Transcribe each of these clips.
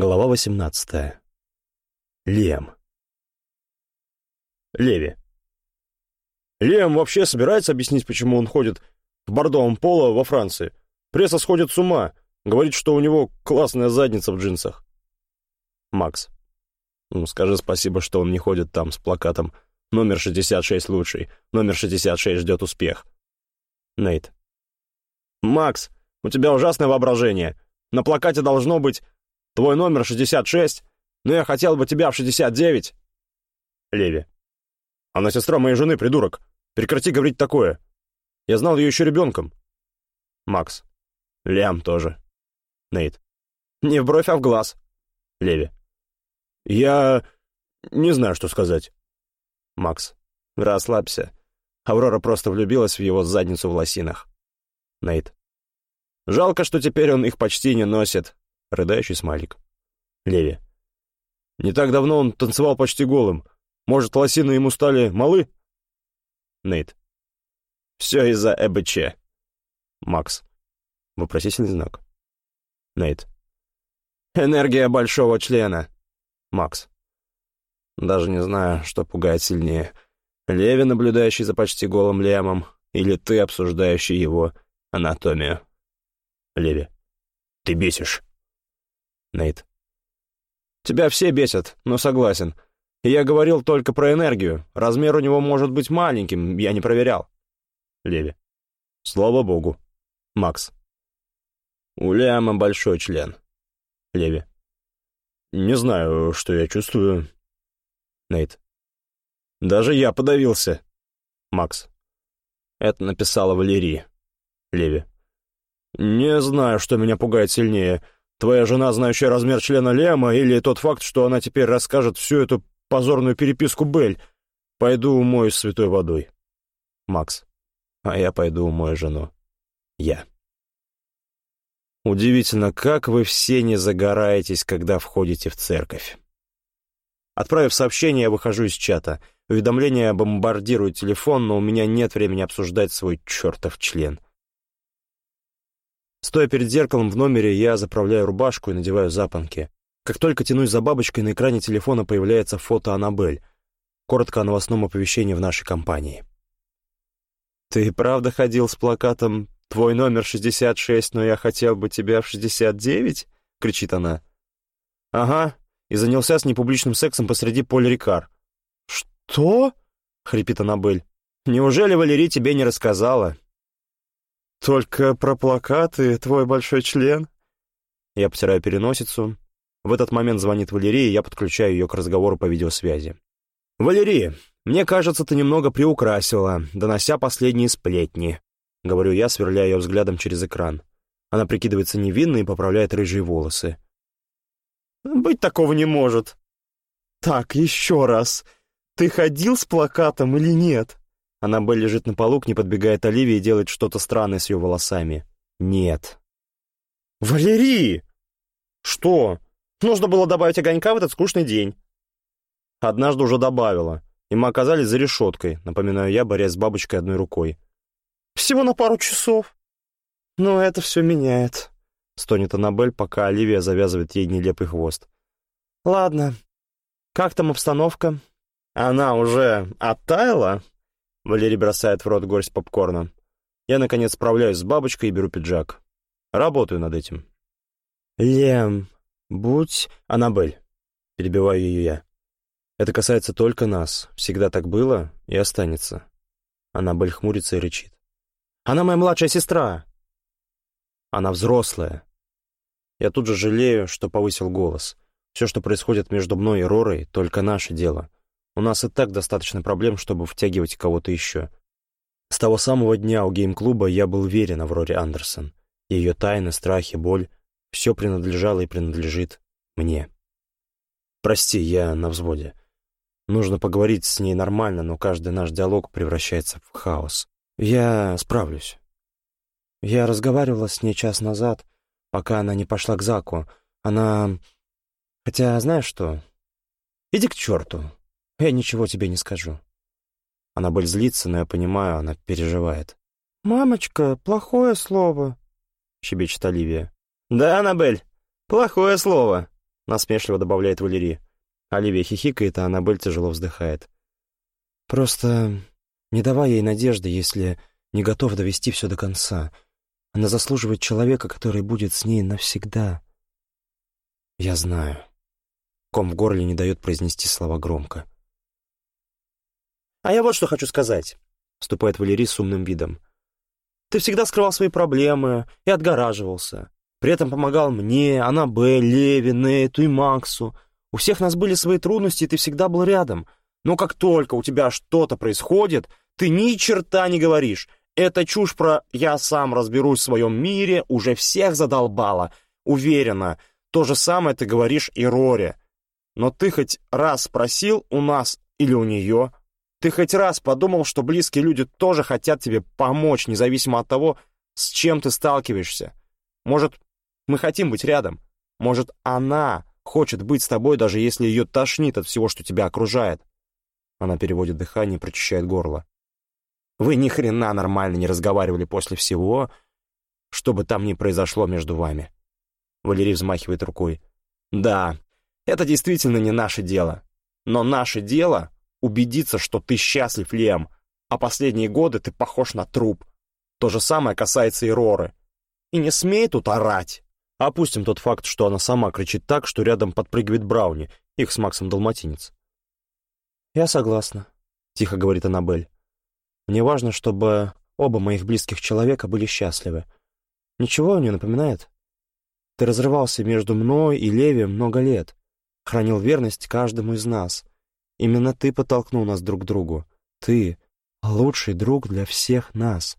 Глава 18. Лем. Леви. Лем вообще собирается объяснить, почему он ходит в бордовом поло во Франции. Пресса сходит с ума, говорит, что у него классная задница в джинсах. Макс. Ну, скажи спасибо, что он не ходит там с плакатом «Номер 66 лучший, номер 66 ждет успех». Нейт. Макс, у тебя ужасное воображение. На плакате должно быть Твой номер 66, но я хотел бы тебя в 69. Леви. Она сестра моей жены, придурок. Прекрати говорить такое. Я знал ее еще ребенком. Макс. Лям тоже. Нейт. Не в бровь, а в глаз. Леви. Я не знаю, что сказать. Макс. Расслабься. Аврора просто влюбилась в его задницу в лосинах. Нейт. Жалко, что теперь он их почти не носит. Рыдающий смайлик. Леви. Не так давно он танцевал почти голым. Может, лосины ему стали малы? Нейт. Все из-за ЭБЧ. Макс. Вопросительный знак. Нейт. Энергия большого члена. Макс. Даже не знаю, что пугает сильнее. Леви, наблюдающий за почти голым Лемом, или ты, обсуждающий его анатомию. Леви. Ты бесишь. Нейт. «Тебя все бесят, но согласен. я говорил только про энергию. Размер у него может быть маленьким, я не проверял». Леви. «Слава богу». Макс. «У Ляма большой член». Леви. «Не знаю, что я чувствую». Нейт. «Даже я подавился». Макс. Это написала Валерия. Леви. «Не знаю, что меня пугает сильнее». Твоя жена, знающая размер члена Лема, или тот факт, что она теперь расскажет всю эту позорную переписку Бель. Пойду умоюсь святой водой. Макс. А я пойду умою жену. Я. Удивительно, как вы все не загораетесь, когда входите в церковь. Отправив сообщение, я выхожу из чата. Уведомления бомбардируют телефон, но у меня нет времени обсуждать свой чертов член. Стоя перед зеркалом в номере, я заправляю рубашку и надеваю запонки. Как только тянусь за бабочкой, на экране телефона появляется фото Аннабель. Коротко о новостном оповещении в нашей компании. «Ты правда ходил с плакатом «Твой номер 66, но я хотел бы тебя в 69»?» — кричит она. «Ага, и занялся с непубличным сексом посреди поля Рикар». «Что?» — хрипит Аннабель. «Неужели Валерий тебе не рассказала?» «Только про плакаты, твой большой член?» Я потираю переносицу. В этот момент звонит Валерия, и я подключаю ее к разговору по видеосвязи. «Валерия, мне кажется, ты немного приукрасила, донося последние сплетни», — говорю я, сверляя ее взглядом через экран. Она прикидывается невинной и поправляет рыжие волосы. «Быть такого не может». «Так, еще раз. Ты ходил с плакатом или нет?» Аннабель лежит на полу, к ней подбегает Оливия и делает что-то странное с ее волосами. Нет. «Валерий!» «Что? Нужно было добавить огонька в этот скучный день». Однажды уже добавила, и мы оказались за решеткой, напоминаю я, борясь с бабочкой одной рукой. «Всего на пару часов». «Но это все меняет», — стонет Аннабель, пока Оливия завязывает ей нелепый хвост. «Ладно. Как там обстановка?» «Она уже оттаяла?» Валерий бросает в рот горсть попкорна. Я, наконец, справляюсь с бабочкой и беру пиджак. Работаю над этим. «Лем, будь...» «Аннабель», — перебиваю ее я. «Это касается только нас. Всегда так было и останется». Аннабель хмурится и рычит. «Она моя младшая сестра!» «Она взрослая». Я тут же жалею, что повысил голос. Все, что происходит между мной и Ророй, только наше дело. У нас и так достаточно проблем, чтобы втягивать кого-то еще. С того самого дня у гейм-клуба я был верен Авроре Андерсон. Ее тайны, страхи, боль — все принадлежало и принадлежит мне. Прости, я на взводе. Нужно поговорить с ней нормально, но каждый наш диалог превращается в хаос. Я справлюсь. Я разговаривала с ней час назад, пока она не пошла к Заку. Она... Хотя, знаешь что? Иди к черту. Я ничего тебе не скажу. Аннабель злится, но я понимаю, она переживает. «Мамочка, плохое слово», — щебечет Оливия. «Да, Аннабель, плохое слово», — насмешливо добавляет Валерий. Оливия хихикает, а Аннабель тяжело вздыхает. «Просто не давай ей надежды, если не готов довести все до конца. Она заслуживает человека, который будет с ней навсегда». «Я знаю». Ком в горле не дает произнести слова громко. «А я вот что хочу сказать», — вступает Валерий с умным видом. «Ты всегда скрывал свои проблемы и отгораживался. При этом помогал мне, Аннабель, Леви, Нейту и Максу. У всех нас были свои трудности, и ты всегда был рядом. Но как только у тебя что-то происходит, ты ни черта не говоришь. Эта чушь про «я сам разберусь в своем мире» уже всех задолбала. Уверена, то же самое ты говоришь и Роре. Но ты хоть раз спросил у нас или у нее? Ты хоть раз подумал, что близкие люди тоже хотят тебе помочь, независимо от того, с чем ты сталкиваешься? Может, мы хотим быть рядом? Может, она хочет быть с тобой, даже если ее тошнит от всего, что тебя окружает. Она переводит дыхание и прочищает горло. Вы ни хрена нормально не разговаривали после всего, что бы там ни произошло между вами. Валерий взмахивает рукой. Да, это действительно не наше дело. Но наше дело — убедиться, что ты счастлив, Лем, а последние годы ты похож на труп. То же самое касается и Роры. И не смей тут орать. Опустим тот факт, что она сама кричит так, что рядом подпрыгивает Брауни, их с Максом Далматинец. «Я согласна», — тихо говорит Аннабель. «Мне важно, чтобы оба моих близких человека были счастливы. Ничего не напоминает? Ты разрывался между мной и Леви много лет, хранил верность каждому из нас. Именно ты подтолкнул нас друг к другу. Ты — лучший друг для всех нас,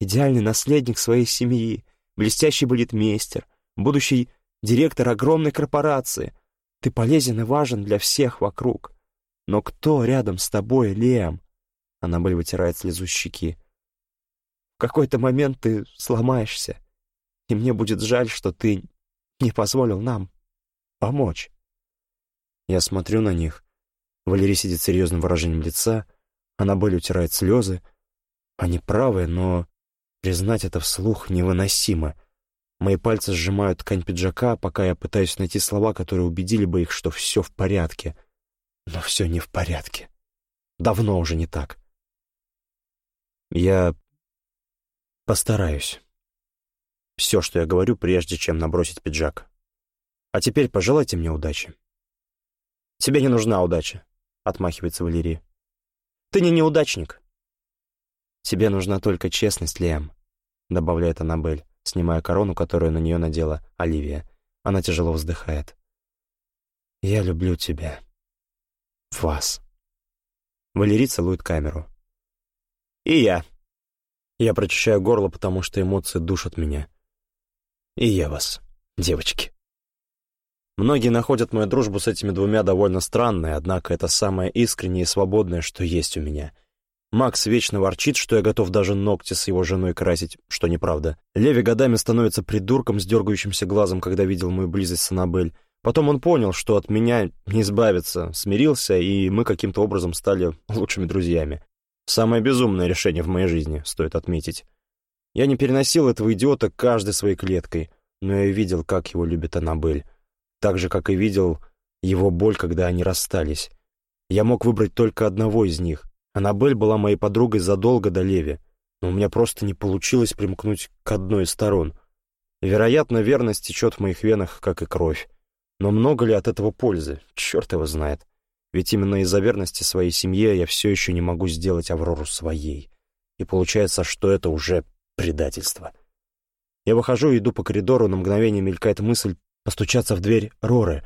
идеальный наследник своей семьи, блестящий балетмейстер — будущий директор огромной корпорации. Ты полезен и важен для всех вокруг. Но кто рядом с тобой, Лем? Аннабель вытирает слезу щеки. В какой-то момент ты сломаешься, и мне будет жаль, что ты не позволил нам помочь. Я смотрю на них. Валерий сидит с серьезным выражением лица, Аннабель утирает слезы. Они правы, но признать это вслух невыносимо — Мои пальцы сжимают ткань пиджака, пока я пытаюсь найти слова, которые убедили бы их, что все в порядке. Но все не в порядке. Давно уже не так. Я постараюсь. Все, что я говорю, прежде чем набросить пиджак. А теперь пожелайте мне удачи. Тебе не нужна удача, отмахивается Валерий. Ты не неудачник. Тебе нужна только честность, Лиам, добавляет Аннабель снимая корону, которую на нее надела Оливия. Она тяжело вздыхает. «Я люблю тебя. Вас». Валерий целует камеру. «И я». Я прочищаю горло, потому что эмоции душат меня. «И я вас, девочки». Многие находят мою дружбу с этими двумя довольно странной, однако это самое искреннее и свободное, что есть у меня — Макс вечно ворчит, что я готов даже ногти с его женой красить, что неправда. Леви годами становится придурком с дергающимся глазом, когда видел мою близость с Аннабель. Потом он понял, что от меня не избавиться, смирился, и мы каким-то образом стали лучшими друзьями. Самое безумное решение в моей жизни, стоит отметить. Я не переносил этого идиота каждой своей клеткой, но я видел, как его любит Аннабель. Так же, как и видел его боль, когда они расстались. Я мог выбрать только одного из них — Аннабель была моей подругой задолго до Леви, но у меня просто не получилось примкнуть к одной из сторон. Вероятно, верность течет в моих венах, как и кровь. Но много ли от этого пользы? Черт его знает. Ведь именно из-за верности своей семье я все еще не могу сделать Аврору своей. И получается, что это уже предательство. Я выхожу и иду по коридору, на мгновение мелькает мысль постучаться в дверь Роры,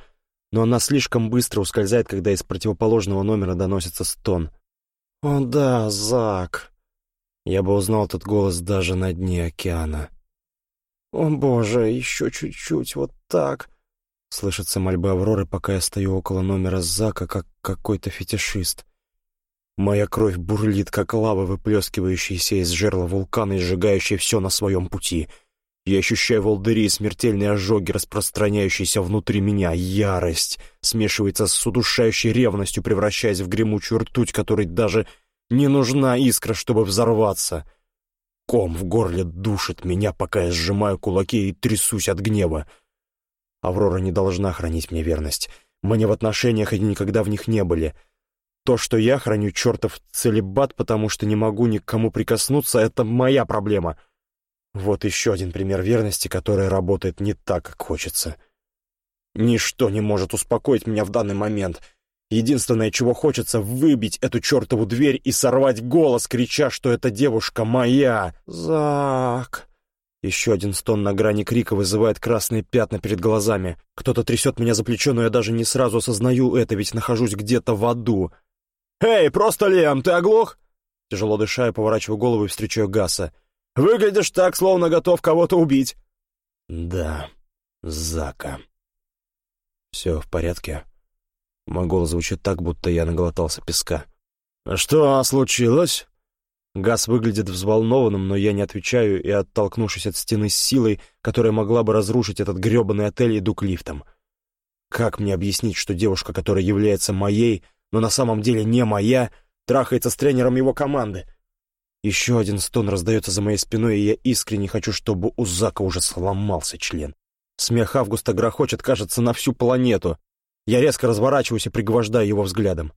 но она слишком быстро ускользает, когда из противоположного номера доносится стон — «О да, Зак!» Я бы узнал этот голос даже на дне океана. «О боже, еще чуть-чуть, вот так!» Слышатся мольбы Авроры, пока я стою около номера Зака, как какой-то фетишист. Моя кровь бурлит, как лава, выплескивающаяся из жерла вулкана и сжигающая все на своем пути — я ощущаю волдыри и смертельные ожоги, распространяющиеся внутри меня. Ярость смешивается с удушающей ревностью, превращаясь в гремучую ртуть, которой даже не нужна искра, чтобы взорваться. Ком в горле душит меня, пока я сжимаю кулаки и трясусь от гнева. Аврора не должна хранить мне верность. Мы не в отношениях и никогда в них не были. То, что я храню чертов целебат, потому что не могу ни к кому прикоснуться, это моя проблема. Вот еще один пример верности, которая работает не так, как хочется. Ничто не может успокоить меня в данный момент. Единственное, чего хочется, выбить эту чертову дверь и сорвать голос, крича, что эта девушка моя. Зак... Еще один стон на грани крика вызывает красные пятна перед глазами. Кто-то трясет меня за плечо, но я даже не сразу осознаю это, ведь нахожусь где-то в аду. «Эй, просто Лем, ты оглох?» Тяжело дыша, я поворачиваю голову и встречаю Гаса. «Выглядишь так, словно готов кого-то убить». «Да, Зака». «Все в порядке?» Мой голос звучит так, будто я наглотался песка. «Что случилось?» Газ выглядит взволнованным, но я не отвечаю и, оттолкнувшись от стены с силой, которая могла бы разрушить этот грёбаный отель, иду к лифтам. Как мне объяснить, что девушка, которая является моей, но на самом деле не моя, трахается с тренером его команды? Еще один стон раздается за моей спиной, и я искренне хочу, чтобы у Зака уже сломался член. Смех Августа грохочет, кажется, на всю планету. Я резко разворачиваюсь и пригвождаю его взглядом.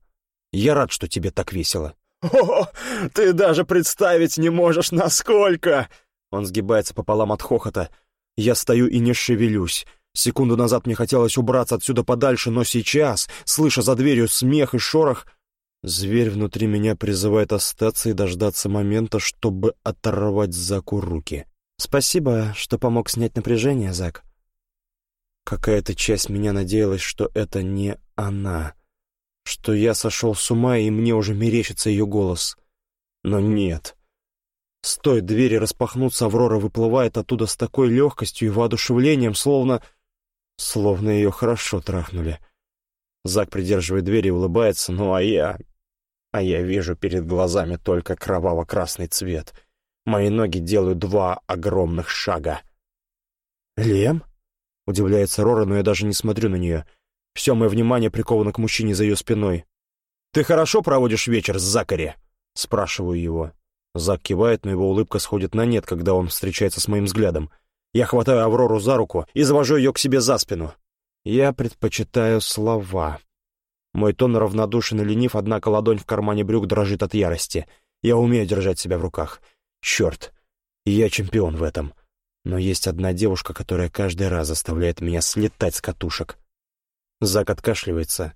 Я рад, что тебе так весело. «О, ты даже представить не можешь, насколько!» Он сгибается пополам от хохота. Я стою и не шевелюсь. Секунду назад мне хотелось убраться отсюда подальше, но сейчас, слыша за дверью смех и шорох, зверь внутри меня призывает остаться и дождаться момента, чтобы оторвать Заку руки. «Спасибо, что помог снять напряжение, Зак». Какая-то часть меня надеялась, что это не она что я сошел с ума, и мне уже мерещится ее голос. Но нет. Стоит двери распахнуться, Аврора выплывает оттуда с такой легкостью и воодушевлением, словно... Словно ее хорошо трахнули. Зак придерживает дверь и улыбается, ну а я... А я вижу перед глазами только кроваво-красный цвет. Мои ноги делают два огромных шага. «Лем?» — удивляется Рора, но я даже не смотрю на нее — все мое внимание приковано к мужчине за ее спиной. «Ты хорошо проводишь вечер с Закари?» — спрашиваю его. Зак кивает, но его улыбка сходит на нет, когда он встречается с моим взглядом. Я хватаю Аврору за руку и завожу ее к себе за спину. Я предпочитаю слова. Мой тон равнодушен и ленив, однако ладонь в кармане брюк дрожит от ярости. Я умею держать себя в руках. Черт, я чемпион в этом. Но есть одна девушка, которая каждый раз заставляет меня слетать с катушек. Зак откашливается.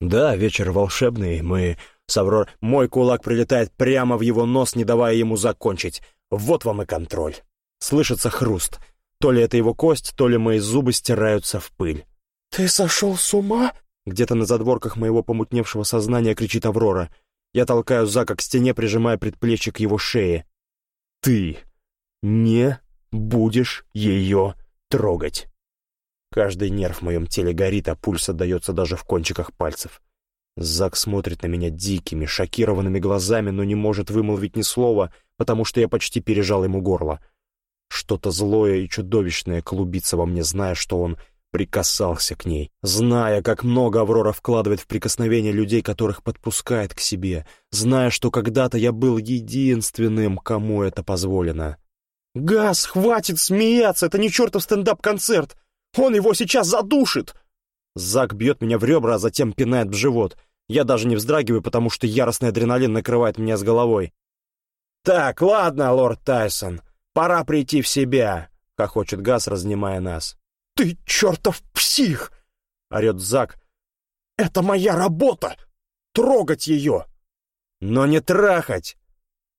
«Да, вечер волшебный, мы с Аврор... Мой кулак прилетает прямо в его нос, не давая ему закончить. Вот вам и контроль». Слышится хруст. То ли это его кость, то ли мои зубы стираются в пыль. «Ты сошел с ума?» Где-то на задворках моего помутневшего сознания кричит Аврора. Я толкаю Зака к стене, прижимая предплечье к его шее. «Ты не будешь ее трогать!» Каждый нерв в моем теле горит, а пульс отдается даже в кончиках пальцев. Зак смотрит на меня дикими, шокированными глазами, но не может вымолвить ни слова, потому что я почти пережал ему горло. Что-то злое и чудовищное клубится во мне, зная, что он прикасался к ней, зная, как много Аврора вкладывает в прикосновение людей, которых подпускает к себе, зная, что когда-то я был единственным, кому это позволено. «Газ, хватит смеяться! Это не чертов стендап-концерт! Он его сейчас задушит!» Зак бьет меня в ребра, а затем пинает в живот. Я даже не вздрагиваю, потому что яростный адреналин накрывает меня с головой. «Так, ладно, лорд Тайсон, пора прийти в себя», — хохочет Газ, разнимая нас. «Ты чертов псих!» — орет Зак. «Это моя работа! Трогать ее!» «Но не трахать!»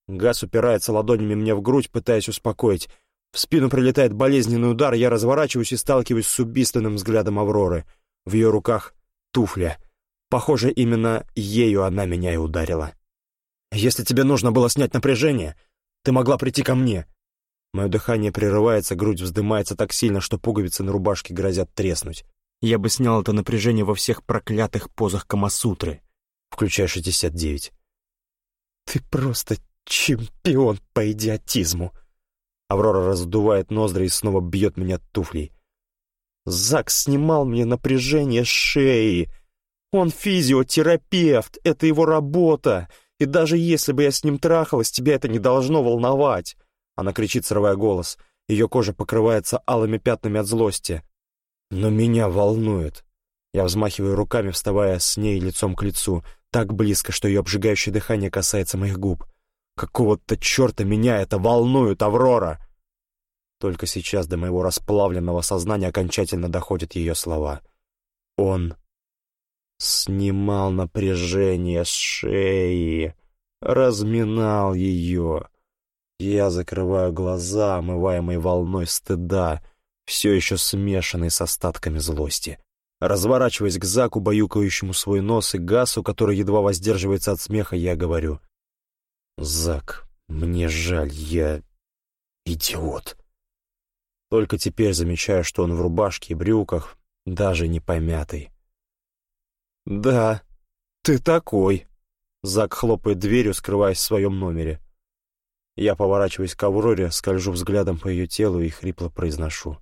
Газ упирается ладонями мне в грудь, пытаясь успокоить. В спину прилетает болезненный удар, я разворачиваюсь и сталкиваюсь с убийственным взглядом Авроры. В ее руках туфля. Похоже, именно ею она меня и ударила. «Если тебе нужно было снять напряжение, ты могла прийти ко мне». Мое дыхание прерывается, грудь вздымается так сильно, что пуговицы на рубашке грозят треснуть. Я бы снял это напряжение во всех проклятых позах Камасутры, включая 69. «Ты просто чемпион по идиотизму!» Аврора раздувает ноздри и снова бьет меня туфлей. Зак снимал мне напряжение шеи. Он физиотерапевт, это его работа. И даже если бы я с ним трахалась, тебя это не должно волновать. Она кричит, срывая голос. Ее кожа покрывается алыми пятнами от злости. Но меня волнует. Я взмахиваю руками, вставая с ней лицом к лицу, так близко, что ее обжигающее дыхание касается моих губ. Какого-то черта меня это волнует, Аврора! Только сейчас до моего расплавленного сознания окончательно доходят ее слова. Он снимал напряжение с шеи, разминал ее. Я закрываю глаза, омываемые волной стыда, все еще смешанной с остатками злости. Разворачиваясь к Заку, баюкающему свой нос, и Гасу, который едва воздерживается от смеха, я говорю. «Зак, мне жаль, я... идиот». Только теперь замечаю, что он в рубашке и брюках, даже не помятый. «Да, ты такой!» Зак хлопает дверью, скрываясь в своем номере. Я поворачиваюсь к Авроре, скольжу взглядом по ее телу и хрипло произношу.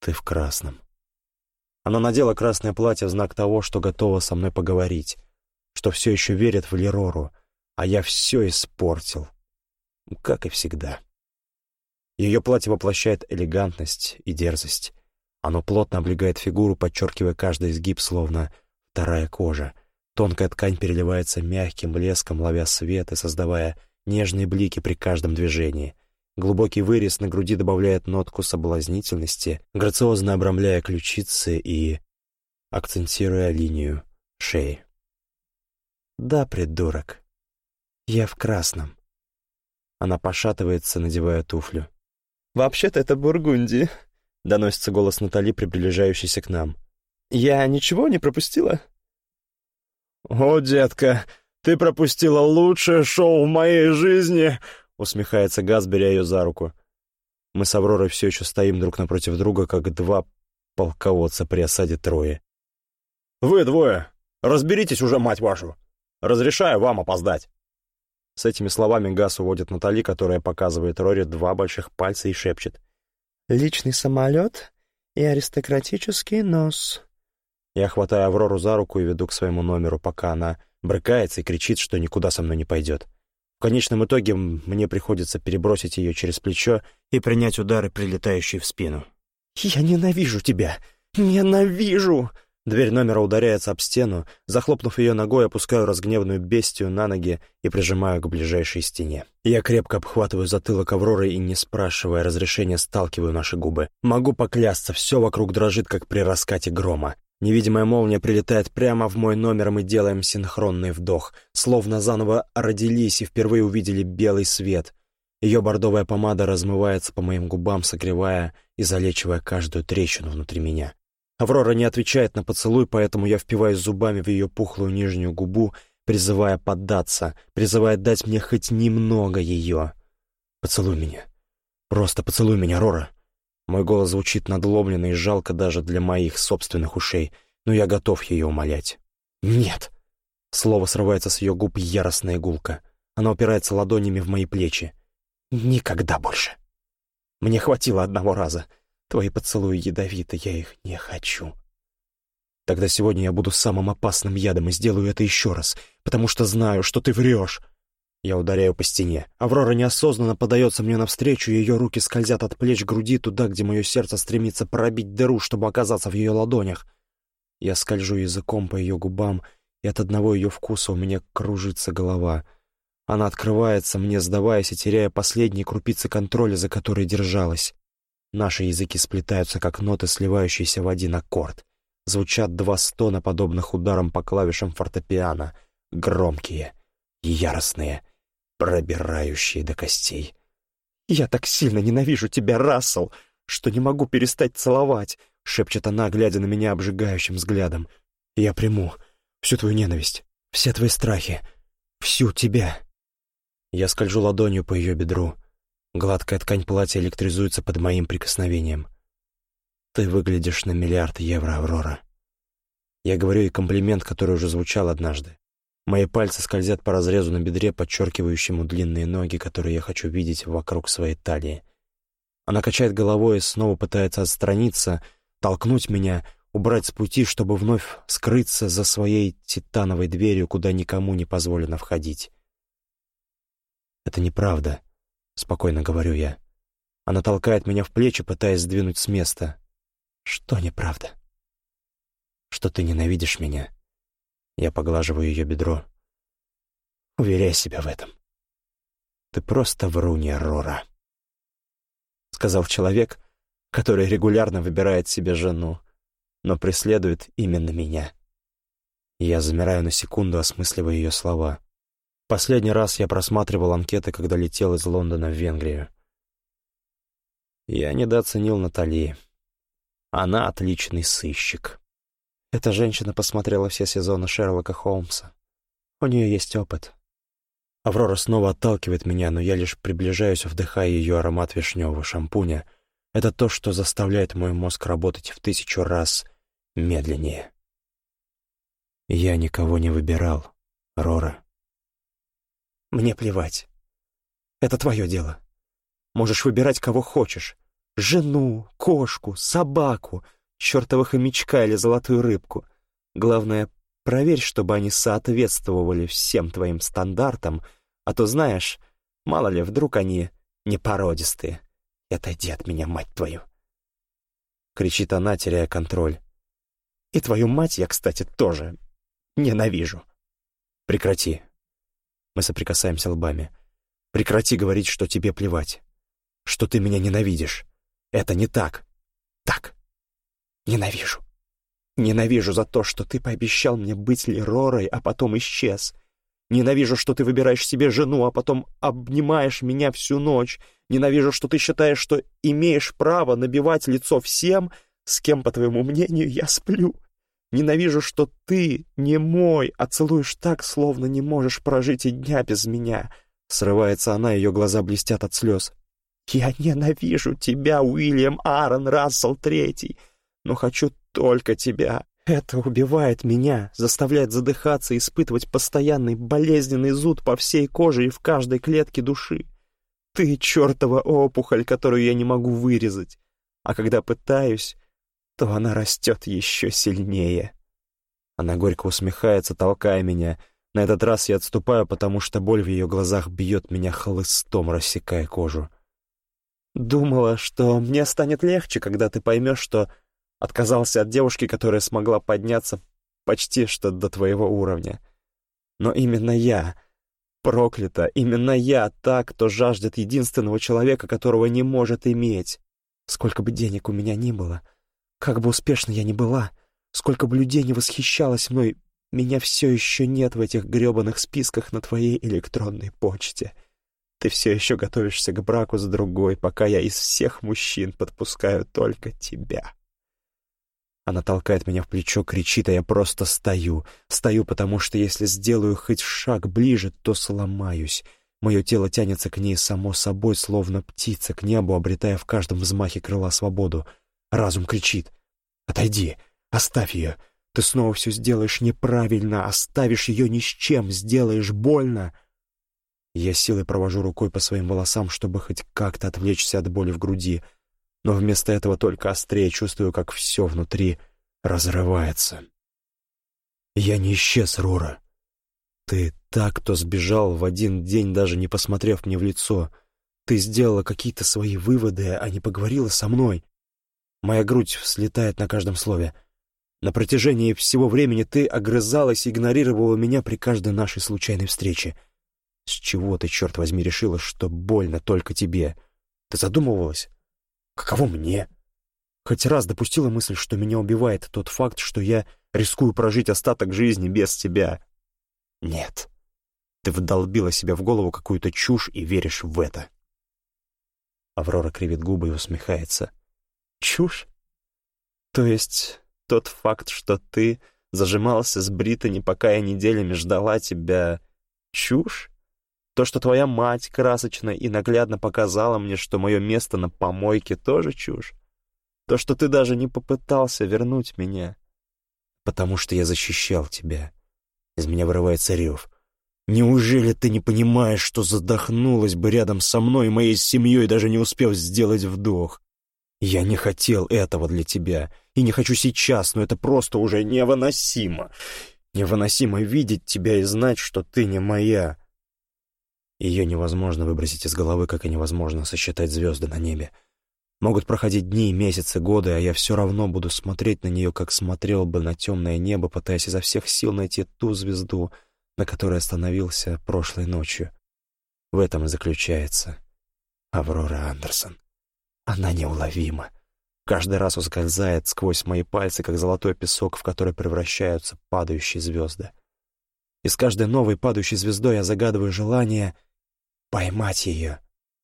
«Ты в красном». Она надела красное платье в знак того, что готова со мной поговорить, что все еще верит в Лерору, а я все испортил, как и всегда. Ее платье воплощает элегантность и дерзость. Оно плотно облегает фигуру, подчеркивая каждый изгиб, словно вторая кожа. Тонкая ткань переливается мягким блеском, ловя свет и создавая нежные блики при каждом движении. Глубокий вырез на груди добавляет нотку соблазнительности, грациозно обрамляя ключицы и акцентируя линию шеи. «Да, придурок, я в красном». Она пошатывается, надевая туфлю. «Вообще-то это Бургунди», — доносится голос Натали, приближающийся к нам. «Я ничего не пропустила?» «О, детка, ты пропустила лучшее шоу в моей жизни!» — усмехается Газ, беря ее за руку. Мы с Авророй все еще стоим друг напротив друга, как два полководца при осаде Трои. «Вы двое! Разберитесь уже, мать вашу! Разрешаю вам опоздать!» С этими словами Газ уводит Натали, которая показывает Рори два больших пальца и шепчет. «Личный самолет и аристократический нос». Я хватаю Аврору за руку и веду к своему номеру, пока она брыкается и кричит, что никуда со мной не пойдет. В конечном итоге мне приходится перебросить ее через плечо и принять удары, прилетающие в спину. «Я ненавижу тебя! Ненавижу!» Дверь номера ударяется об стену, захлопнув ее ногой, опускаю разгневанную бестию на ноги и прижимаю к ближайшей стене. Я крепко обхватываю затылок Авроры и, не спрашивая разрешения, сталкиваю наши губы. Могу поклясться, все вокруг дрожит, как при раскате грома. Невидимая молния прилетает прямо в мой номер, мы делаем синхронный вдох, словно заново родились и впервые увидели белый свет. Ее бордовая помада размывается по моим губам, согревая и залечивая каждую трещину внутри меня. Аврора не отвечает на поцелуй, поэтому я впиваюсь зубами в ее пухлую нижнюю губу, призывая поддаться, призывая дать мне хоть немного ее. «Поцелуй меня. Просто поцелуй меня, Рора». Мой голос звучит надломленно и жалко даже для моих собственных ушей, но я готов ее умолять. «Нет!» Слово срывается с ее губ яростная гулка. Она упирается ладонями в мои плечи. «Никогда больше!» Мне хватило одного раза — Твои поцелуи ядовиты, я их не хочу. Тогда сегодня я буду самым опасным ядом и сделаю это еще раз, потому что знаю, что ты врешь. Я ударяю по стене. Аврора неосознанно подается мне навстречу, и ее руки скользят от плеч груди туда, где мое сердце стремится пробить дыру, чтобы оказаться в ее ладонях. Я скольжу языком по ее губам, и от одного ее вкуса у меня кружится голова. Она открывается мне, сдаваясь и теряя последние крупицы контроля, за которые держалась. Наши языки сплетаются, как ноты, сливающиеся в один аккорд. Звучат два стона, подобных ударам по клавишам фортепиано. Громкие, яростные, пробирающие до костей. «Я так сильно ненавижу тебя, Рассел, что не могу перестать целовать», — шепчет она, глядя на меня обжигающим взглядом. «Я приму всю твою ненависть, все твои страхи, всю тебя». Я скольжу ладонью по ее бедру, Гладкая ткань платья электризуется под моим прикосновением. «Ты выглядишь на миллиард евро, Аврора». Я говорю ей комплимент, который уже звучал однажды. Мои пальцы скользят по разрезу на бедре, подчеркивающему длинные ноги, которые я хочу видеть вокруг своей талии. Она качает головой и снова пытается отстраниться, толкнуть меня, убрать с пути, чтобы вновь скрыться за своей титановой дверью, куда никому не позволено входить. Это неправда. — спокойно говорю я. Она толкает меня в плечи, пытаясь сдвинуть с места. Что неправда? Что ты ненавидишь меня? Я поглаживаю ее бедро. Уверяй себя в этом. Ты просто врунья, Рора. Сказал человек, который регулярно выбирает себе жену, но преследует именно меня. Я замираю на секунду, осмысливая ее слова. Последний раз я просматривал анкеты, когда летел из Лондона в Венгрию. Я недооценил Натали. Она отличный сыщик. Эта женщина посмотрела все сезоны Шерлока Холмса. У нее есть опыт. Аврора снова отталкивает меня, но я лишь приближаюсь, вдыхая ее аромат вишневого шампуня. Это то, что заставляет мой мозг работать в тысячу раз медленнее. Я никого не выбирал, Рора. Мне плевать. Это твое дело. Можешь выбирать, кого хочешь. Жену, кошку, собаку, чертова хомячка или золотую рыбку. Главное, проверь, чтобы они соответствовали всем твоим стандартам, а то, знаешь, мало ли, вдруг они непородистые. Отойди от меня, мать твою!» Кричит она, теряя контроль. «И твою мать я, кстати, тоже Ненавижу. Прекрати. Мы соприкасаемся лбами. Прекрати говорить, что тебе плевать. Что ты меня ненавидишь. Это не так. Так. Ненавижу. Ненавижу за то, что ты пообещал мне быть Леророй, а потом исчез. Ненавижу, что ты выбираешь себе жену, а потом обнимаешь меня всю ночь. Ненавижу, что ты считаешь, что имеешь право набивать лицо всем, с кем, по твоему мнению, я сплю. Ненавижу, что ты не мой, а целуешь так, словно не можешь прожить и дня без меня. Срывается она, ее глаза блестят от слез. Я ненавижу тебя, Уильям Аарон Рассел Третий, но хочу только тебя. Это убивает меня, заставляет задыхаться испытывать постоянный болезненный зуд по всей коже и в каждой клетке души. Ты чертова опухоль, которую я не могу вырезать. А когда пытаюсь, то она растет еще сильнее. Она горько усмехается, толкая меня. На этот раз я отступаю, потому что боль в ее глазах бьет меня хлыстом, рассекая кожу. Думала, что мне станет легче, когда ты поймешь, что отказался от девушки, которая смогла подняться почти что до твоего уровня. Но именно я, проклята, именно я та, кто жаждет единственного человека, которого не может иметь. Сколько бы денег у меня ни было — как бы успешна я ни была, сколько бы людей не восхищалось мной, меня все еще нет в этих гребаных списках на твоей электронной почте. Ты все еще готовишься к браку с другой, пока я из всех мужчин подпускаю только тебя. Она толкает меня в плечо, кричит, а я просто стою. Стою, потому что если сделаю хоть шаг ближе, то сломаюсь. Мое тело тянется к ней само собой, словно птица к небу, обретая в каждом взмахе крыла свободу. Разум кричит. «Отойди, оставь ее. Ты снова все сделаешь неправильно, оставишь ее ни с чем, сделаешь больно». Я силой провожу рукой по своим волосам, чтобы хоть как-то отвлечься от боли в груди, но вместо этого только острее чувствую, как все внутри разрывается. Я не исчез, Рора. Ты так, кто сбежал в один день, даже не посмотрев мне в лицо. Ты сделала какие-то свои выводы, а не поговорила со мной. Моя грудь слетает на каждом слове. На протяжении всего времени ты огрызалась и игнорировала меня при каждой нашей случайной встрече. С чего ты, черт возьми, решила, что больно только тебе? Ты задумывалась? Каково мне? Хоть раз допустила мысль, что меня убивает тот факт, что я рискую прожить остаток жизни без тебя. Нет. Ты вдолбила себе в голову какую-то чушь и веришь в это. Аврора кривит губы и усмехается. Чушь? То есть тот факт, что ты зажимался с Британи, пока я неделями ждала тебя, чушь? То, что твоя мать красочно и наглядно показала мне, что мое место на помойке, тоже чушь? То, что ты даже не попытался вернуть меня? Потому что я защищал тебя. Из меня вырывается рев. Неужели ты не понимаешь, что задохнулась бы рядом со мной и моей семьей, даже не успев сделать вдох? Я не хотел этого для тебя, и не хочу сейчас, но это просто уже невыносимо. Невыносимо видеть тебя и знать, что ты не моя. Ее невозможно выбросить из головы, как и невозможно сосчитать звезды на небе. Могут проходить дни, месяцы, годы, а я все равно буду смотреть на нее, как смотрел бы на темное небо, пытаясь изо всех сил найти ту звезду, на которой остановился прошлой ночью. В этом и заключается Аврора Андерсон. Она неуловима. Каждый раз ускользает сквозь мои пальцы, как золотой песок, в который превращаются падающие звезды. И с каждой новой падающей звездой я загадываю желание поймать ее.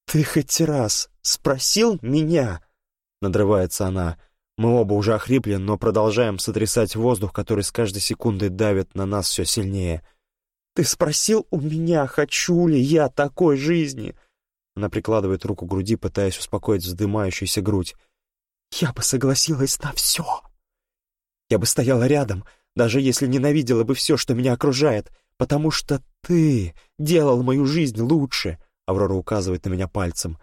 «Ты хоть раз спросил меня?» Надрывается она. Мы оба уже охрипли, но продолжаем сотрясать воздух, который с каждой секундой давит на нас все сильнее. «Ты спросил у меня, хочу ли я такой жизни?» Она прикладывает руку к груди, пытаясь успокоить вздымающуюся грудь. «Я бы согласилась на все. Я бы стояла рядом, даже если ненавидела бы все, что меня окружает, потому что ты делал мою жизнь лучше. Аврора указывает на меня пальцем.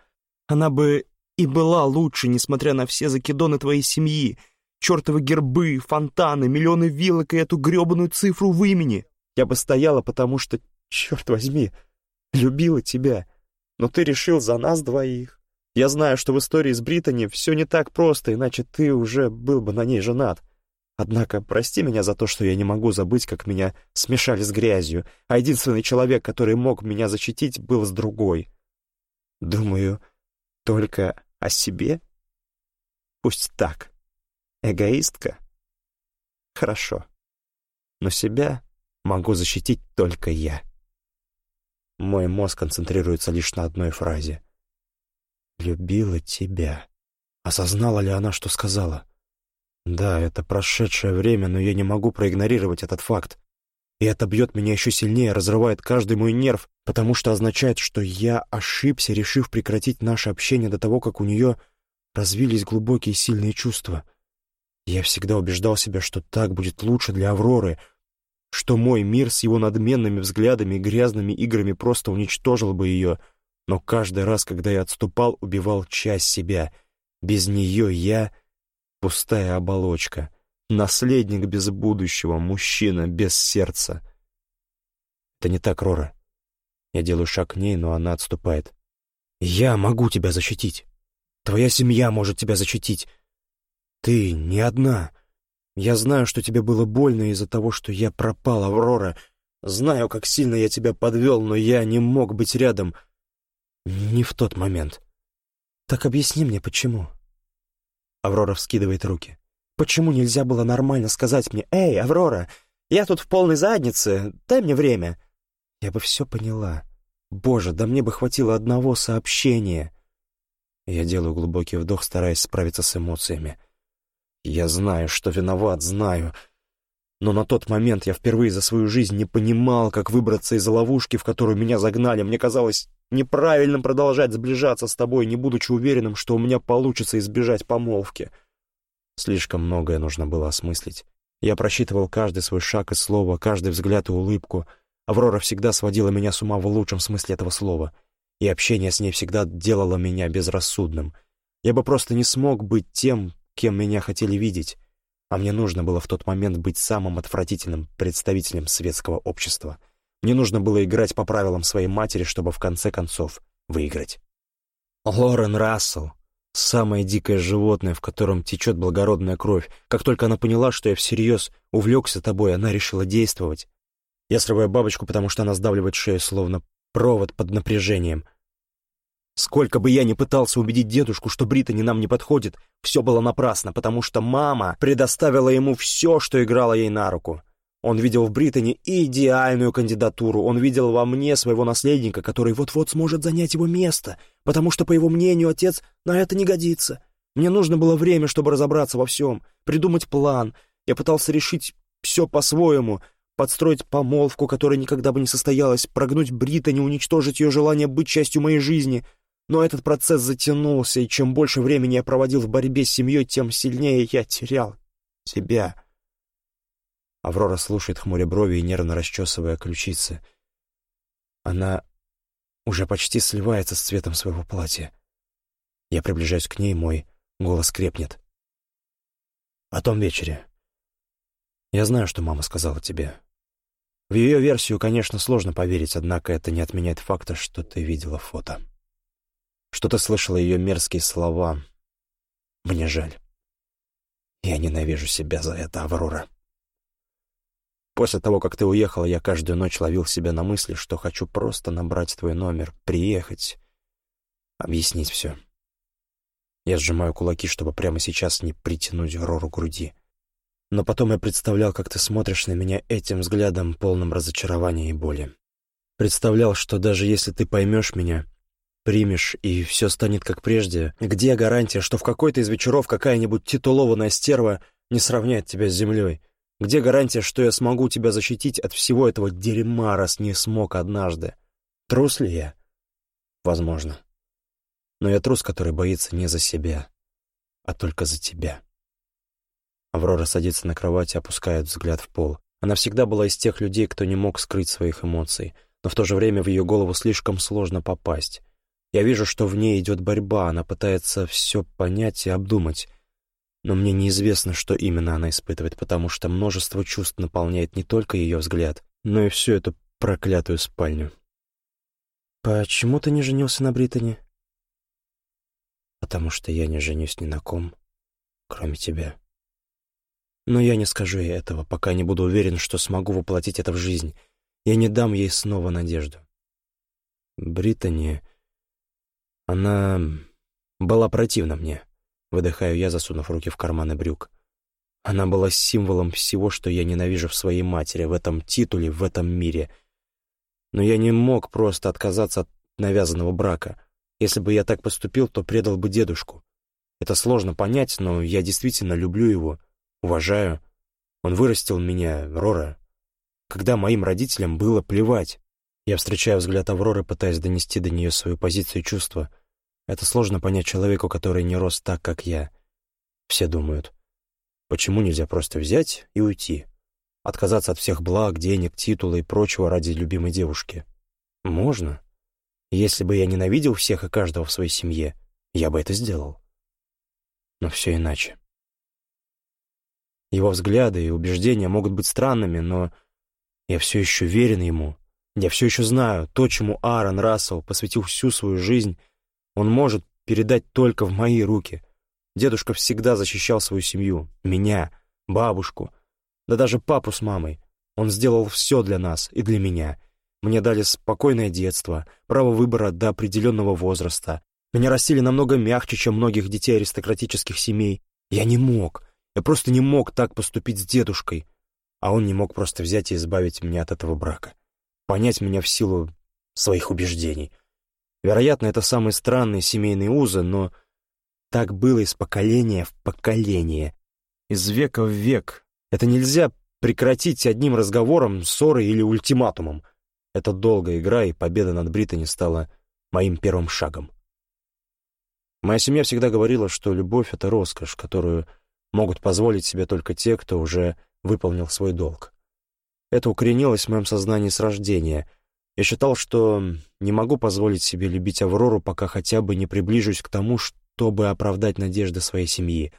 Она бы и была лучше, несмотря на все закидоны твоей семьи, чертовы гербы, фонтаны, миллионы вилок и эту гребаную цифру в имени. Я бы стояла, потому что, черт возьми, любила тебя. Но ты решил за нас двоих. Я знаю, что в истории с Британи все не так просто, иначе ты уже был бы на ней женат. Однако прости меня за то, что я не могу забыть, как меня смешали с грязью, а единственный человек, который мог меня защитить, был с другой. Думаю, только о себе? Пусть так. Эгоистка? Хорошо. Но себя могу защитить только я. Мой мозг концентрируется лишь на одной фразе. «Любила тебя». Осознала ли она, что сказала? Да, это прошедшее время, но я не могу проигнорировать этот факт. И это бьет меня еще сильнее, разрывает каждый мой нерв, потому что означает, что я ошибся, решив прекратить наше общение до того, как у нее развились глубокие сильные чувства. Я всегда убеждал себя, что так будет лучше для Авроры, что мой мир с его надменными взглядами и грязными играми просто уничтожил бы ее, но каждый раз, когда я отступал, убивал часть себя. Без нее я Пустая оболочка. Наследник без будущего, мужчина без сердца. Это не так, Рора. Я делаю шаг к ней, но она отступает. Я могу тебя защитить. Твоя семья может тебя защитить. Ты не одна. Я знаю, что тебе было больно из-за того, что я пропал, Аврора. Знаю, как сильно я тебя подвел, но я не мог быть рядом. Не в тот момент. Так объясни мне, почему?» Аврора вскидывает руки. «Почему нельзя было нормально сказать мне, «Эй, Аврора, я тут в полной заднице, дай мне время». Я бы все поняла. Боже, да мне бы хватило одного сообщения. Я делаю глубокий вдох, стараясь справиться с эмоциями. Я знаю, что виноват, знаю. Но на тот момент я впервые за свою жизнь не понимал, как выбраться из ловушки, в которую меня загнали. Мне казалось, Неправильно продолжать сближаться с тобой, не будучи уверенным, что у меня получится избежать помолвки. Слишком многое нужно было осмыслить. Я просчитывал каждый свой шаг и слово, каждый взгляд и улыбку. Аврора всегда сводила меня с ума в лучшем смысле этого слова. И общение с ней всегда делало меня безрассудным. Я бы просто не смог быть тем, кем меня хотели видеть. А мне нужно было в тот момент быть самым отвратительным представителем светского общества — мне нужно было играть по правилам своей матери, чтобы в конце концов выиграть. Лорен Рассел — самое дикое животное, в котором течет благородная кровь. Как только она поняла, что я всерьез увлекся тобой, она решила действовать. Я срываю бабочку, потому что она сдавливает шею, словно провод под напряжением. Сколько бы я ни пытался убедить дедушку, что Британи нам не подходит, все было напрасно, потому что мама предоставила ему все, что играло ей на руку. Он видел в Британи идеальную кандидатуру. Он видел во мне своего наследника, который вот-вот сможет занять его место, потому что, по его мнению, отец на это не годится. Мне нужно было время, чтобы разобраться во всем, придумать план. Я пытался решить все по-своему, подстроить помолвку, которая никогда бы не состоялась, прогнуть Британи, уничтожить ее желание быть частью моей жизни. Но этот процесс затянулся, и чем больше времени я проводил в борьбе с семьей, тем сильнее я терял себя. Аврора слушает хмуря брови и нервно расчесывая ключицы. Она уже почти сливается с цветом своего платья. Я приближаюсь к ней, мой голос крепнет. О том вечере. Я знаю, что мама сказала тебе. В ее версию, конечно, сложно поверить, однако это не отменяет факта, что ты видела фото. Что ты слышала ее мерзкие слова, Мне жаль. Я ненавижу себя за это, Аврора. После того, как ты уехала, я каждую ночь ловил себя на мысли, что хочу просто набрать твой номер, приехать, объяснить все. Я сжимаю кулаки, чтобы прямо сейчас не притянуть Рору к груди. Но потом я представлял, как ты смотришь на меня этим взглядом, полным разочарования и боли. Представлял, что даже если ты поймешь меня, примешь, и все станет как прежде, где гарантия, что в какой-то из вечеров какая-нибудь титулованная стерва не сравняет тебя с землей? Где гарантия, что я смогу тебя защитить от всего этого дерьма, раз не смог однажды? Трус ли я? Возможно. Но я трус, который боится не за себя, а только за тебя. Аврора садится на кровать и опускает взгляд в пол. Она всегда была из тех людей, кто не мог скрыть своих эмоций, но в то же время в ее голову слишком сложно попасть. Я вижу, что в ней идет борьба, она пытается все понять и обдумать но мне неизвестно, что именно она испытывает, потому что множество чувств наполняет не только ее взгляд, но и всю эту проклятую спальню. «Почему ты не женился на Британи?» «Потому что я не женюсь ни на ком, кроме тебя. Но я не скажу ей этого, пока не буду уверен, что смогу воплотить это в жизнь. Я не дам ей снова надежду. Британи... Она была противна мне». Выдыхаю я, засунув руки в карманы брюк. Она была символом всего, что я ненавижу в своей матери, в этом титуле, в этом мире. Но я не мог просто отказаться от навязанного брака. Если бы я так поступил, то предал бы дедушку. Это сложно понять, но я действительно люблю его, уважаю. Он вырастил меня, Рора. Когда моим родителям было плевать. Я встречаю взгляд Авроры, пытаясь донести до нее свою позицию и чувства. Это сложно понять человеку, который не рос так, как я. Все думают, почему нельзя просто взять и уйти? Отказаться от всех благ, денег, титула и прочего ради любимой девушки? Можно. Если бы я ненавидел всех и каждого в своей семье, я бы это сделал. Но все иначе. Его взгляды и убеждения могут быть странными, но я все еще верен ему. Я все еще знаю то, чему Аарон Рассел посвятил всю свою жизнь он может передать только в мои руки. Дедушка всегда защищал свою семью, меня, бабушку, да даже папу с мамой. Он сделал все для нас и для меня. Мне дали спокойное детство, право выбора до определенного возраста. Меня растили намного мягче, чем многих детей аристократических семей. Я не мог, я просто не мог так поступить с дедушкой. А он не мог просто взять и избавить меня от этого брака. Понять меня в силу своих убеждений. Вероятно, это самые странные семейные узы, но так было из поколения в поколение, из века в век. Это нельзя прекратить одним разговором, ссорой или ультиматумом. Это долгая игра, и победа над Британи стала моим первым шагом. Моя семья всегда говорила, что любовь — это роскошь, которую могут позволить себе только те, кто уже выполнил свой долг. Это укоренилось в моем сознании с рождения — я считал, что не могу позволить себе любить Аврору, пока хотя бы не приближусь к тому, чтобы оправдать надежды своей семьи.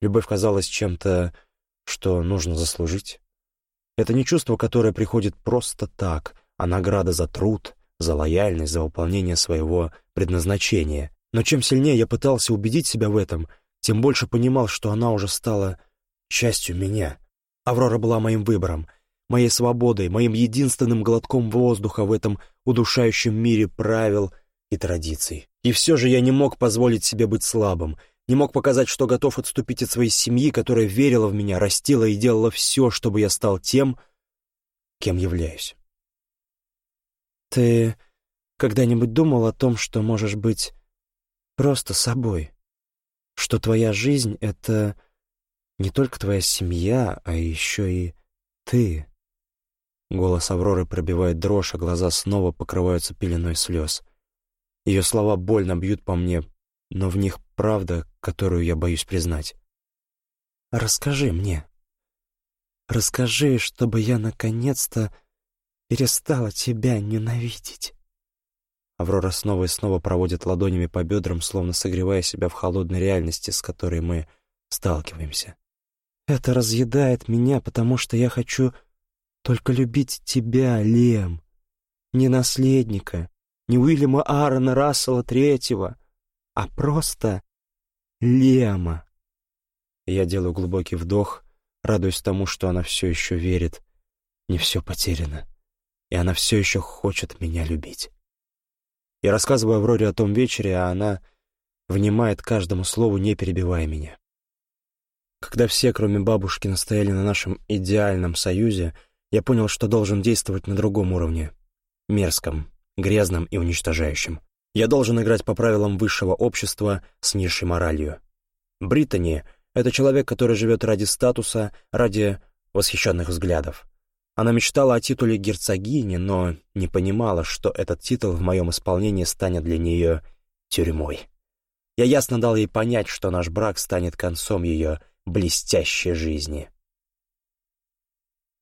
Любовь казалась чем-то, что нужно заслужить. Это не чувство, которое приходит просто так, а награда за труд, за лояльность, за выполнение своего предназначения. Но чем сильнее я пытался убедить себя в этом, тем больше понимал, что она уже стала частью меня. Аврора была моим выбором — моей свободой, моим единственным глотком воздуха в этом удушающем мире правил и традиций. И все же я не мог позволить себе быть слабым, не мог показать, что готов отступить от своей семьи, которая верила в меня, растила и делала все, чтобы я стал тем, кем являюсь. Ты когда-нибудь думал о том, что можешь быть просто собой? Что твоя жизнь — это не только твоя семья, а еще и ты? Голос Авроры пробивает дрожь, а глаза снова покрываются пеленой слез. Ее слова больно бьют по мне, но в них правда, которую я боюсь признать. «Расскажи мне. Расскажи, чтобы я наконец-то перестала тебя ненавидеть». Аврора снова и снова проводит ладонями по бедрам, словно согревая себя в холодной реальности, с которой мы сталкиваемся. «Это разъедает меня, потому что я хочу только любить тебя, Лем. Не наследника, не Уильяма Аарона Рассела Третьего, а просто Лема. Я делаю глубокий вдох, радуясь тому, что она все еще верит. Не все потеряно, и она все еще хочет меня любить. Я рассказываю Авроре о том вечере, а она внимает каждому слову, не перебивая меня. Когда все, кроме бабушки, настояли на нашем идеальном союзе, я понял, что должен действовать на другом уровне. Мерзком, грязном и уничтожающем. Я должен играть по правилам высшего общества с низшей моралью. Британи — это человек, который живет ради статуса, ради восхищенных взглядов. Она мечтала о титуле герцогини, но не понимала, что этот титул в моем исполнении станет для нее тюрьмой. Я ясно дал ей понять, что наш брак станет концом ее блестящей жизни.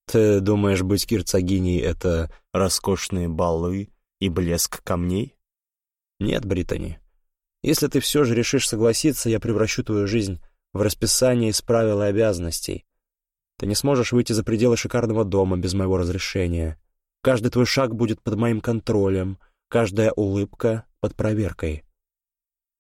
«Ты думаешь, быть герцогиней — это роскошные балы и блеск камней?» «Нет, Британи. Если ты все же решишь согласиться, я превращу твою жизнь в расписание из правил и обязанностей. Ты не сможешь выйти за пределы шикарного дома без моего разрешения. Каждый твой шаг будет под моим контролем, каждая улыбка — под проверкой».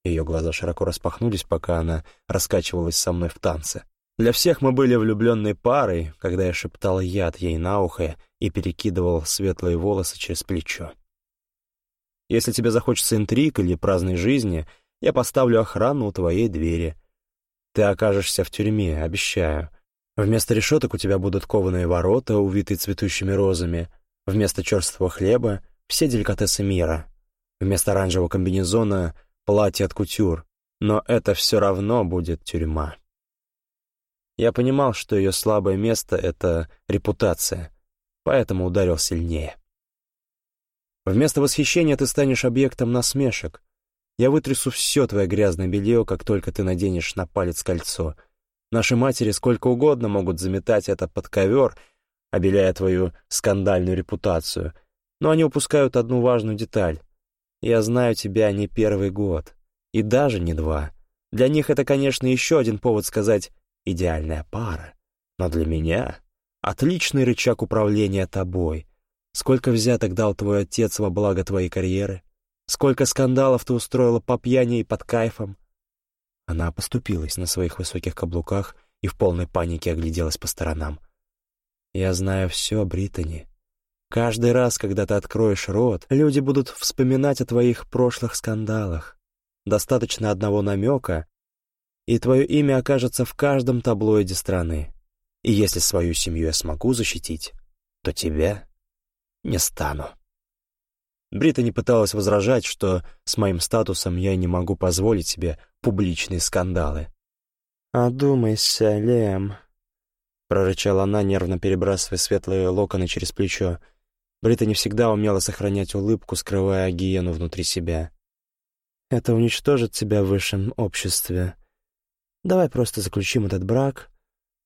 Ее глаза широко распахнулись, пока она раскачивалась со мной в танце. Для всех мы были влюбленной парой, когда я шептал яд ей на ухо и перекидывал светлые волосы через плечо. Если тебе захочется интриг или праздной жизни, я поставлю охрану у твоей двери. Ты окажешься в тюрьме, обещаю. Вместо решеток у тебя будут кованые ворота, увитые цветущими розами. Вместо черствого хлеба — все деликатесы мира. Вместо оранжевого комбинезона — платье от кутюр. Но это все равно будет тюрьма. Я понимал, что ее слабое место — это репутация, поэтому ударил сильнее. Вместо восхищения ты станешь объектом насмешек. Я вытрясу все твое грязное белье, как только ты наденешь на палец кольцо. Наши матери сколько угодно могут заметать это под ковер, обеляя твою скандальную репутацию, но они упускают одну важную деталь. Я знаю тебя не первый год, и даже не два. Для них это, конечно, еще один повод сказать «идеальная пара», но для меня — отличный рычаг управления тобой — Сколько взяток дал твой отец во благо твоей карьеры? Сколько скандалов ты устроила по пьяни и под кайфом?» Она поступилась на своих высоких каблуках и в полной панике огляделась по сторонам. «Я знаю все, Британи. Каждый раз, когда ты откроешь рот, люди будут вспоминать о твоих прошлых скандалах. Достаточно одного намека, и твое имя окажется в каждом таблоиде страны. И если свою семью я смогу защитить, то тебя не стану. Брита не пыталась возражать, что с моим статусом я не могу позволить себе публичные скандалы. «Одумайся, Лем», — прорычала она, нервно перебрасывая светлые локоны через плечо. Брита не всегда умела сохранять улыбку, скрывая гиену внутри себя. «Это уничтожит тебя в высшем обществе. Давай просто заключим этот брак,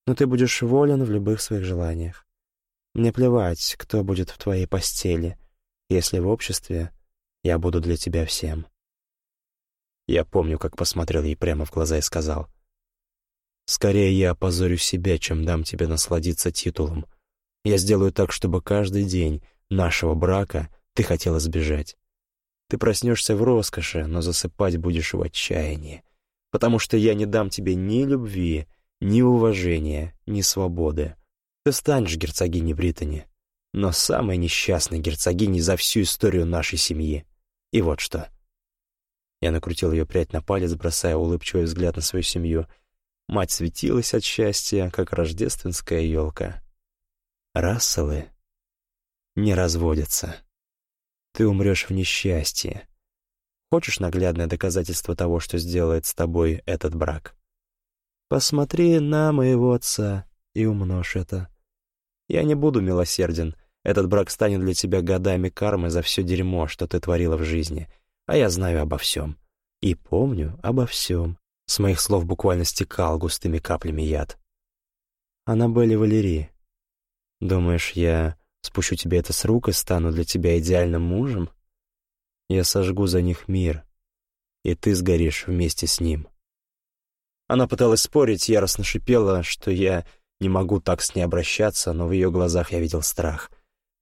но ты будешь волен в любых своих желаниях. Мне плевать, кто будет в твоей постели, если в обществе я буду для тебя всем. Я помню, как посмотрел ей прямо в глаза и сказал, «Скорее я опозорю себя, чем дам тебе насладиться титулом. Я сделаю так, чтобы каждый день нашего брака ты хотела сбежать. Ты проснешься в роскоши, но засыпать будешь в отчаянии, потому что я не дам тебе ни любви, ни уважения, ни свободы. Ты станешь герцогиней Британи, но самой несчастной герцогиней за всю историю нашей семьи. И вот что. Я накрутил ее прядь на палец, бросая улыбчивый взгляд на свою семью. Мать светилась от счастья, как рождественская елка. Расселы не разводятся. Ты умрешь в несчастье. Хочешь наглядное доказательство того, что сделает с тобой этот брак? Посмотри на моего отца и умножь это. Я не буду милосерден. Этот брак станет для тебя годами кармы за все дерьмо, что ты творила в жизни. А я знаю обо всем. И помню обо всем. С моих слов буквально стекал густыми каплями яд. Аннабель и Валерий. Думаешь, я спущу тебе это с рук и стану для тебя идеальным мужем? Я сожгу за них мир, и ты сгоришь вместе с ним. Она пыталась спорить, яростно шипела, что я не могу так с ней обращаться, но в ее глазах я видел страх.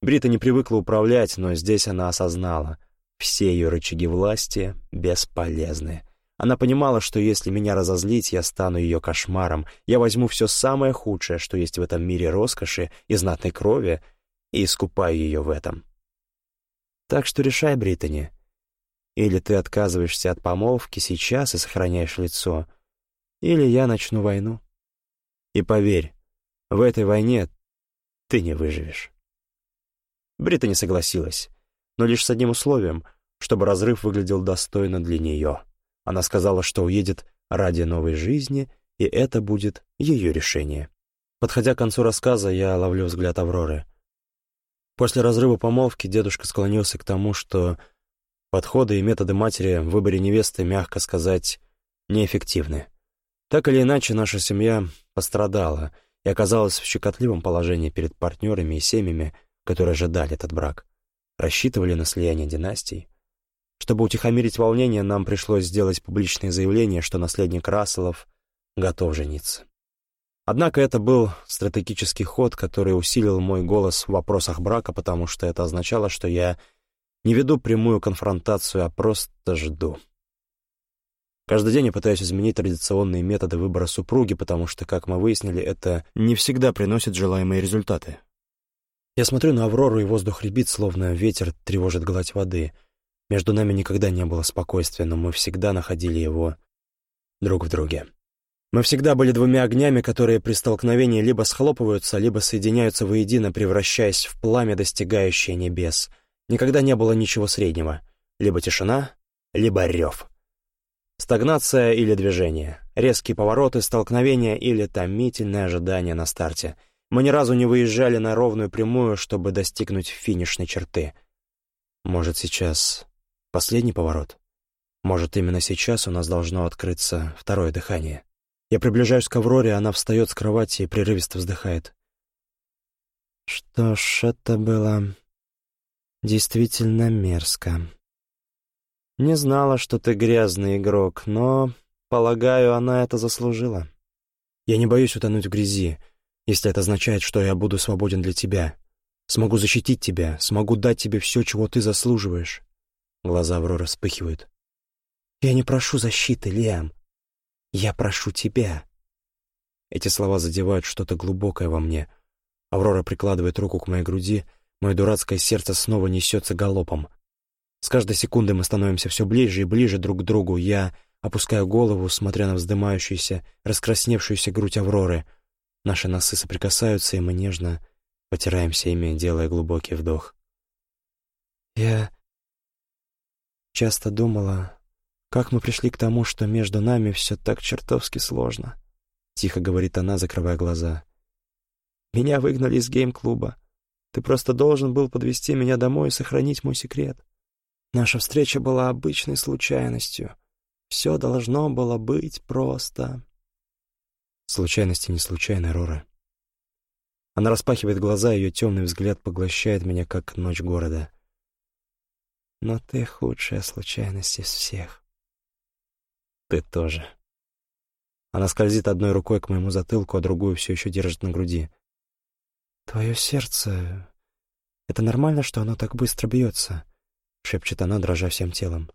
Брита не привыкла управлять, но здесь она осознала. Все ее рычаги власти бесполезны. Она понимала, что если меня разозлить, я стану ее кошмаром. Я возьму все самое худшее, что есть в этом мире роскоши и знатной крови, и искупаю ее в этом. Так что решай, Британи. Или ты отказываешься от помолвки сейчас и сохраняешь лицо, или я начну войну. И поверь, в этой войне ты не выживешь. Британи согласилась, но лишь с одним условием, чтобы разрыв выглядел достойно для нее. Она сказала, что уедет ради новой жизни, и это будет ее решение. Подходя к концу рассказа, я ловлю взгляд Авроры. После разрыва помолвки дедушка склонился к тому, что подходы и методы матери в выборе невесты, мягко сказать, неэффективны. Так или иначе, наша семья пострадала и оказалась в щекотливом положении перед партнерами и семьями, которые ожидали этот брак, рассчитывали на слияние династий, чтобы утихомирить волнение, нам пришлось сделать публичное заявление, что наследник Расселов готов жениться. Однако это был стратегический ход, который усилил мой голос в вопросах брака, потому что это означало, что я не веду прямую конфронтацию, а просто жду. Каждый день я пытаюсь изменить традиционные методы выбора супруги, потому что, как мы выяснили, это не всегда приносит желаемые результаты. Я смотрю на Аврору, и воздух рябит, словно ветер тревожит гладь воды — между нами никогда не было спокойствия, но мы всегда находили его друг в друге. Мы всегда были двумя огнями, которые при столкновении либо схлопываются, либо соединяются воедино, превращаясь в пламя, достигающее небес. Никогда не было ничего среднего. Либо тишина, либо рев. Стагнация или движение, резкие повороты, столкновения или томительное ожидание на старте. Мы ни разу не выезжали на ровную прямую, чтобы достигнуть финишной черты. Может, сейчас Последний поворот. Может, именно сейчас у нас должно открыться второе дыхание. Я приближаюсь к Авроре, она встает с кровати и прерывисто вздыхает. Что ж, это было действительно мерзко. Не знала, что ты грязный игрок, но, полагаю, она это заслужила. Я не боюсь утонуть в грязи, если это означает, что я буду свободен для тебя. Смогу защитить тебя, смогу дать тебе все, чего ты заслуживаешь. Глаза Авроры вспыхивают. «Я не прошу защиты, Лиам. Я прошу тебя». Эти слова задевают что-то глубокое во мне. Аврора прикладывает руку к моей груди, мое дурацкое сердце снова несется галопом. С каждой секундой мы становимся все ближе и ближе друг к другу. Я опускаю голову, смотря на вздымающуюся, раскрасневшуюся грудь Авроры. Наши носы соприкасаются, и мы нежно потираемся ими, делая глубокий вдох. «Я Часто думала, как мы пришли к тому, что между нами все так чертовски сложно. Тихо говорит она, закрывая глаза. Меня выгнали из гейм-клуба. Ты просто должен был подвести меня домой и сохранить мой секрет. Наша встреча была обычной случайностью. Все должно было быть просто. Случайности не случайны, Рора. Она распахивает глаза, ее темный взгляд поглощает меня, как ночь города. Но ты худшая случайность из всех. Ты тоже. Она скользит одной рукой к моему затылку, а другую все еще держит на груди. Твое сердце... Это нормально, что оно так быстро бьется? Шепчет она, дрожа всем телом.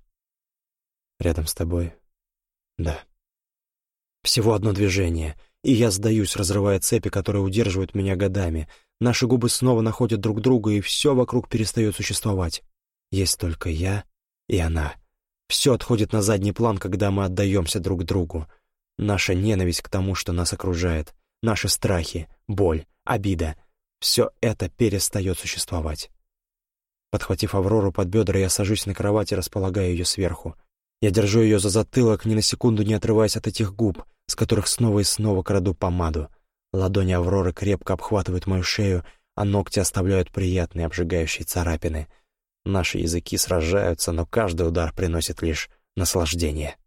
Рядом с тобой. Да. Всего одно движение, и я сдаюсь, разрывая цепи, которые удерживают меня годами. Наши губы снова находят друг друга, и все вокруг перестает существовать. Есть только я и она. Все отходит на задний план, когда мы отдаемся друг другу. Наша ненависть к тому, что нас окружает, наши страхи, боль, обида — все это перестает существовать. Подхватив Аврору под бедра, я сажусь на кровать и располагаю ее сверху. Я держу ее за затылок, ни на секунду не отрываясь от этих губ, с которых снова и снова краду помаду. Ладони Авроры крепко обхватывают мою шею, а ногти оставляют приятные обжигающие царапины — Наши языки сражаются, но каждый удар приносит лишь наслаждение.